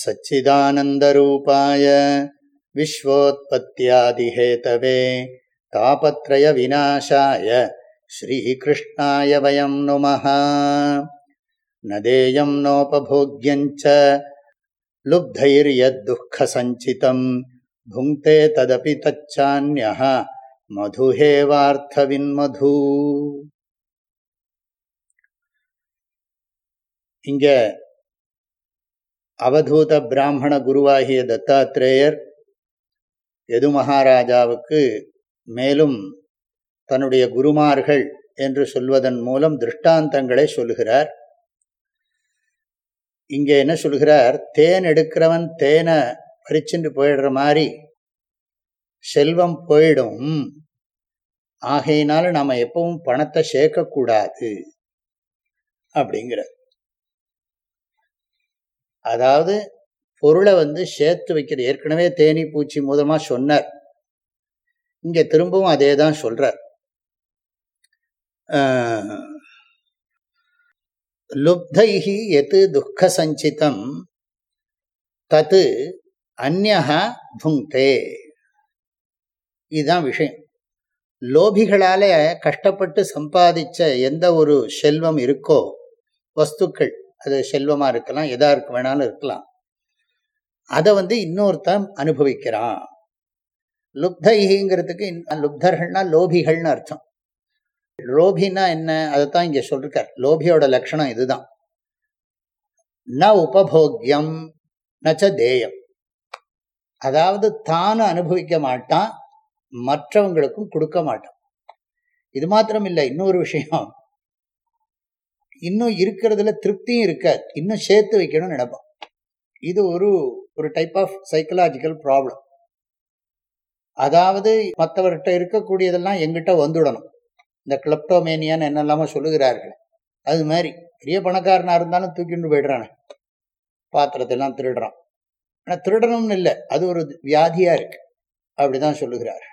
सच्चिदानन्दरूपाय विश्वोत्पत्त्यादिहेतवे तापत्रयविनाशाय श्रीकृष्णाय वयं नुमः न देयं नोपभोग्यञ्च लुब्धैर्यद्दुःखसञ्चितं भुङ्क्ते तदपि तच्चान्यः மதுஹேவார்த்தவின்மது இங்க அவதூத பிராமண குருவாகிய தத்தாத்திரேயர் எது மகாராஜாவுக்கு மேலும் தன்னுடைய குருமார்கள் என்று சொல்வதன் மூலம் திருஷ்டாந்தங்களை சொல்லுகிறார் இங்கே என்ன சொல்கிறார்? தேன் எடுக்கிறவன் தேனை பறிச்சுட்டு போயிடுற மாதிரி செல்வம் போயிடும். ஆகையினால நாம் எப்பவும் பணத்தை சேர்க்கக்கூடாது. அப்படிங்கிறார். அதாவது பொருளை வந்து சேர்த்து வைக்கிற ஏற்கனவே தேனி பூச்சி மூலமாக சொன்னார். இங்கே திரும்பவும் அதே தான் சொல்கிறார் லுப்தைஹி எது துக்க சஞ்சிதம் தத்து அந்நகா புங்கே இதுதான் விஷயம். லோபிகளால் கஷ்டப்பட்டு சம்பாதிச்ச எந்த ஒரு செல்வம் இருக்கோ வஸ்துக்கள் அது செல்வமா இருக்கலாம் எதா இருக்க வேணாலும் இருக்கலாம். அதை வந்து இன்னொருத்தன் அனுபவிக்கிறான். லுப்தைங்கிறதுக்கு லுப்தர்கள்னா லோபிகள்னு அர்த்தம். லோபின்னா என்ன? அதைத்தான் இங்க சொல்லிருக்கார். லோபியோட லட்சணம் இதுதான். ந உபபோக்கியம் நச்ச தேயம். அதாவது தானும் அனுபவிக்க மாட்டான் மற்றவங்களுக்கும் கொடுக்க மாட்டான். இது மாத்திரம் இல்லை இன்னொரு விஷயம். இன்னும் இருக்கிறதுல திருப்தியும் இருக்காது. இன்னும் சேர்த்து வைக்கணும்னு நினைப்பான் இது ஒரு ஒரு டைப் ஆஃப் சைக்கலாஜிக்கல் ப்ராப்ளம் அதாவது மற்றவர்கிட்ட இருக்கக்கூடியதெல்லாம் எங்கிட்ட வந்துடணும். இந்த கிளப்டோமேனியான்னு என்னெல்லாமோ சொல்லுகிறார்கள். அது மாதிரி. பெரிய பணக்காரனாக இருந்தாலும் தூக்கிட்டு போயிடுறானே. பாத்திரத்தெல்லாம் திருடுறான். ஆனால் திருடணும்னு இல்லை. அது ஒரு வியாதியாக இருக்கு. அப்படிதான் சொல்லுகிறார்.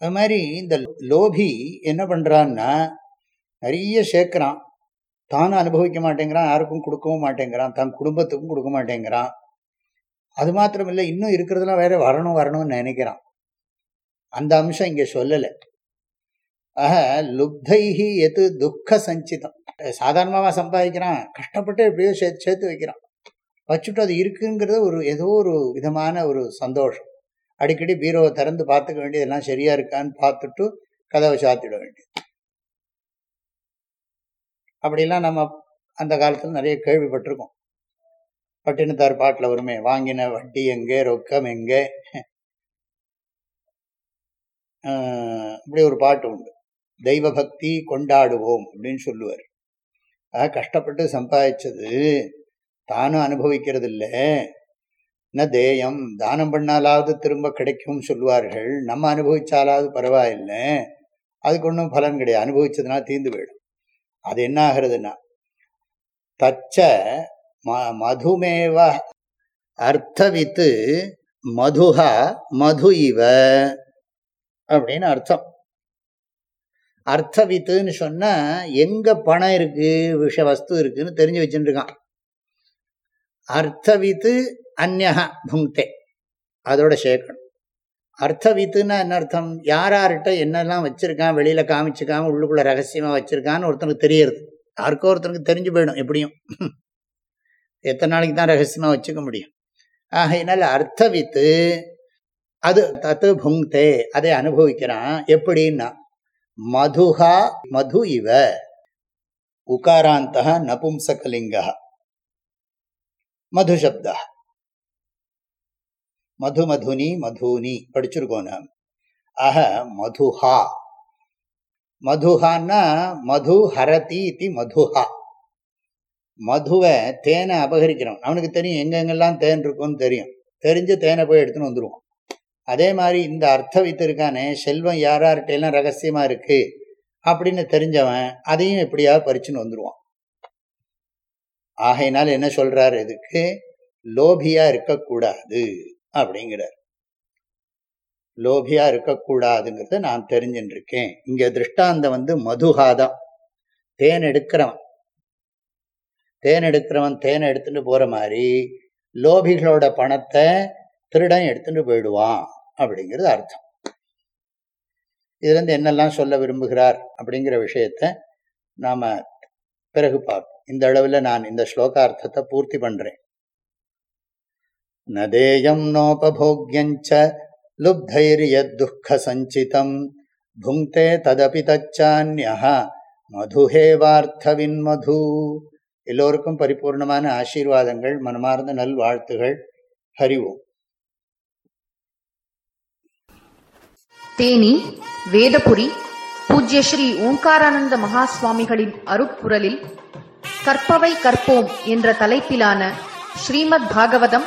அது மாதிரி இந்த லோபி என்ன பண்ணுறான்னா நிறைய சேர்க்கிறான். தானும் அனுபவிக்க மாட்டேங்கிறான் யாருக்கும் கொடுக்கவும் மாட்டேங்கிறான் தன் குடும்பத்துக்கும் கொடுக்க மாட்டேங்கிறான். அது மாத்திரம் இல்லை இன்னும் இருக்கிறதுலாம் வேற வரணும் வரணும்னு நினைக்கிறான். அந்த அம்சம் இங்கே சொல்லலை. ஆக லுப்தைஹி எது துக்க சஞ்சிதம். சாதாரணமாக சம்பாதிக்கிறான் கஷ்டப்பட்டு எப்படியோ சேர்த்து சேர்த்து வைக்கிறான். வச்சுட்டு அது இருக்குங்கிறது ஒரு ஏதோ ஒரு விதமான ஒரு சந்தோஷம். அடிக்கடி பீரோவை திறந்து பார்த்துக்க வேண்டியதெல்லாம் சரியா இருக்கான்னு பார்த்துட்டு கதவை சாத்திட வேண்டியது. அப்படிலாம் நம்ம அந்த காலத்தில் நிறைய கேள்விப்பட்டிருக்கோம். பட்டினத்தார் பாட்டில் வருமே வாங்கின வட்டி எங்கே ரொக்கம் எங்கே? இப்படி ஒரு பாட்டு உண்டு. தெய்வ பக்தி கொண்டாடுவோம் அப்படின்னு சொல்லுவார். ஆக கஷ்டப்பட்டு சம்பாதிச்சது தானும் அனுபவிக்கிறது இல்லை ந தேயம் தானம் பண்ணாலாவது திரும்ப கிடைக்கும் சொல்லுவார்கள். நம்ம அனுபவிச்சாலாவது பரவாயில்லை. அதுக்கு ஒன்றும் பலன் கிடையாது. அனுபவிச்சதுனா தீர்ந்து போயிடும். அது என்ன ஆகிறதுனா தச்ச ம மதுமேவ அர்த்தவித்து மதுஹா மது இவ அப்படின்னு அர்த்தம். அர்த்தவித்துன்னு சொன்னா எங்க பணம் இருக்கு விஷ வஸ்து இருக்குன்னு தெரிஞ்சு வச்சுட்டு இருக்கான் அர்த்தவித்து அந்நகா புங்கே அதோட சேர்க்கணும். அர்த்தவித்துன்னா என்ன அர்த்தம்? யார் யார்கிட்ட என்னெல்லாம் வச்சுருக்கான் வெளியில் காமிச்சிக்காம உள்ளுக்குள்ளே ரகசியமாக வச்சுருக்கான்னு ஒருத்தனுக்கு தெரியறது. யாருக்கோ ஒருத்தனுக்கு தெரிஞ்சு போயிடும் எப்படியும். எத்தனை நாளைக்கு தான் ரகசியமாக வச்சுக்க முடியும்? ஆகையினால அர்த்தவித்து அது தத்து புங்தே அதை அனுபவிக்கிறான். எப்படின்னா மதுஹா மது இவ உகாராந்தா நபும்சகலிங்கா மதுசப்தா மது மதுனி மதுனி படிச்சிருக்கோம் நாம். ஆக மதுஹா. மதுஹான்னா மது ஹரதி இது மதுஹா. மதுவை தேனை அபகரிக்கிறோம் அவனுக்கு தெரியும் எங்கெங்கெல்லாம் தேன் இருக்கும்னு தெரியும். தெரிஞ்சு தேனை போய் எடுத்துன்னு வந்துடுவான் அதே மாதிரி இந்த அர்த்த வைத்திருக்கானே செல்வம் யார் யார்கிட்ட ரகசியமா இருக்கு அப்படின்னு தெரிஞ்சவன் அதையும் எப்படியாவது பறிச்சுன்னு வந்துடுவான் ஆகையினால் என்ன சொல்றாரு? இதுக்கு லோபியா இருக்கக்கூடாது. அப்படிங்கிறார். லோபியா இருக்கக்கூடாதுங்கிறத நான் தெரிஞ்சுட்டு இருக்கேன் இங்க திருஷ்டாந்தம் வந்து மதுகாதான் தேன் எடுக்கிறவன். தேன் எடுக்கிறவன் தேனை எடுத்துட்டு போற மாதிரி லோபிகளோட பணத்தை திருடன் எடுத்துட்டு போயிடுவான் அப்படிங்கிறது அர்த்தம். இதுலேருந்து என்னெல்லாம் சொல்ல விரும்புகிறார் அப்படிங்கிற விஷயத்த நாம பிறகு பார்ப்போம். இந்த அளவில் நான் இந்த ஸ்லோகார்த்தத்தை பூர்த்தி பண்றேன். நதேயம் நோபோக்யஞ்ச லுப்தைரியதுக்க சஞ்சிதம் புங்கே ததபி தச்சான்யா மதுஹேவார்த்தவின் மது எல்லோருக்கும் பரிபூர்ணமான ஆசீர்வாதங்கள் மனமார்ந்த நல்வாழ்த்துகள்। ஹரிவோம் தேனி வேதபுரி பூஜ்ய ஸ்ரீ ஓங்காரானந்த மகா சுவாமிகளின் அருட்குரலில் கற்பவை கற்போம் என்ற தலைப்பிலான ஸ்ரீமத் பாகவதம்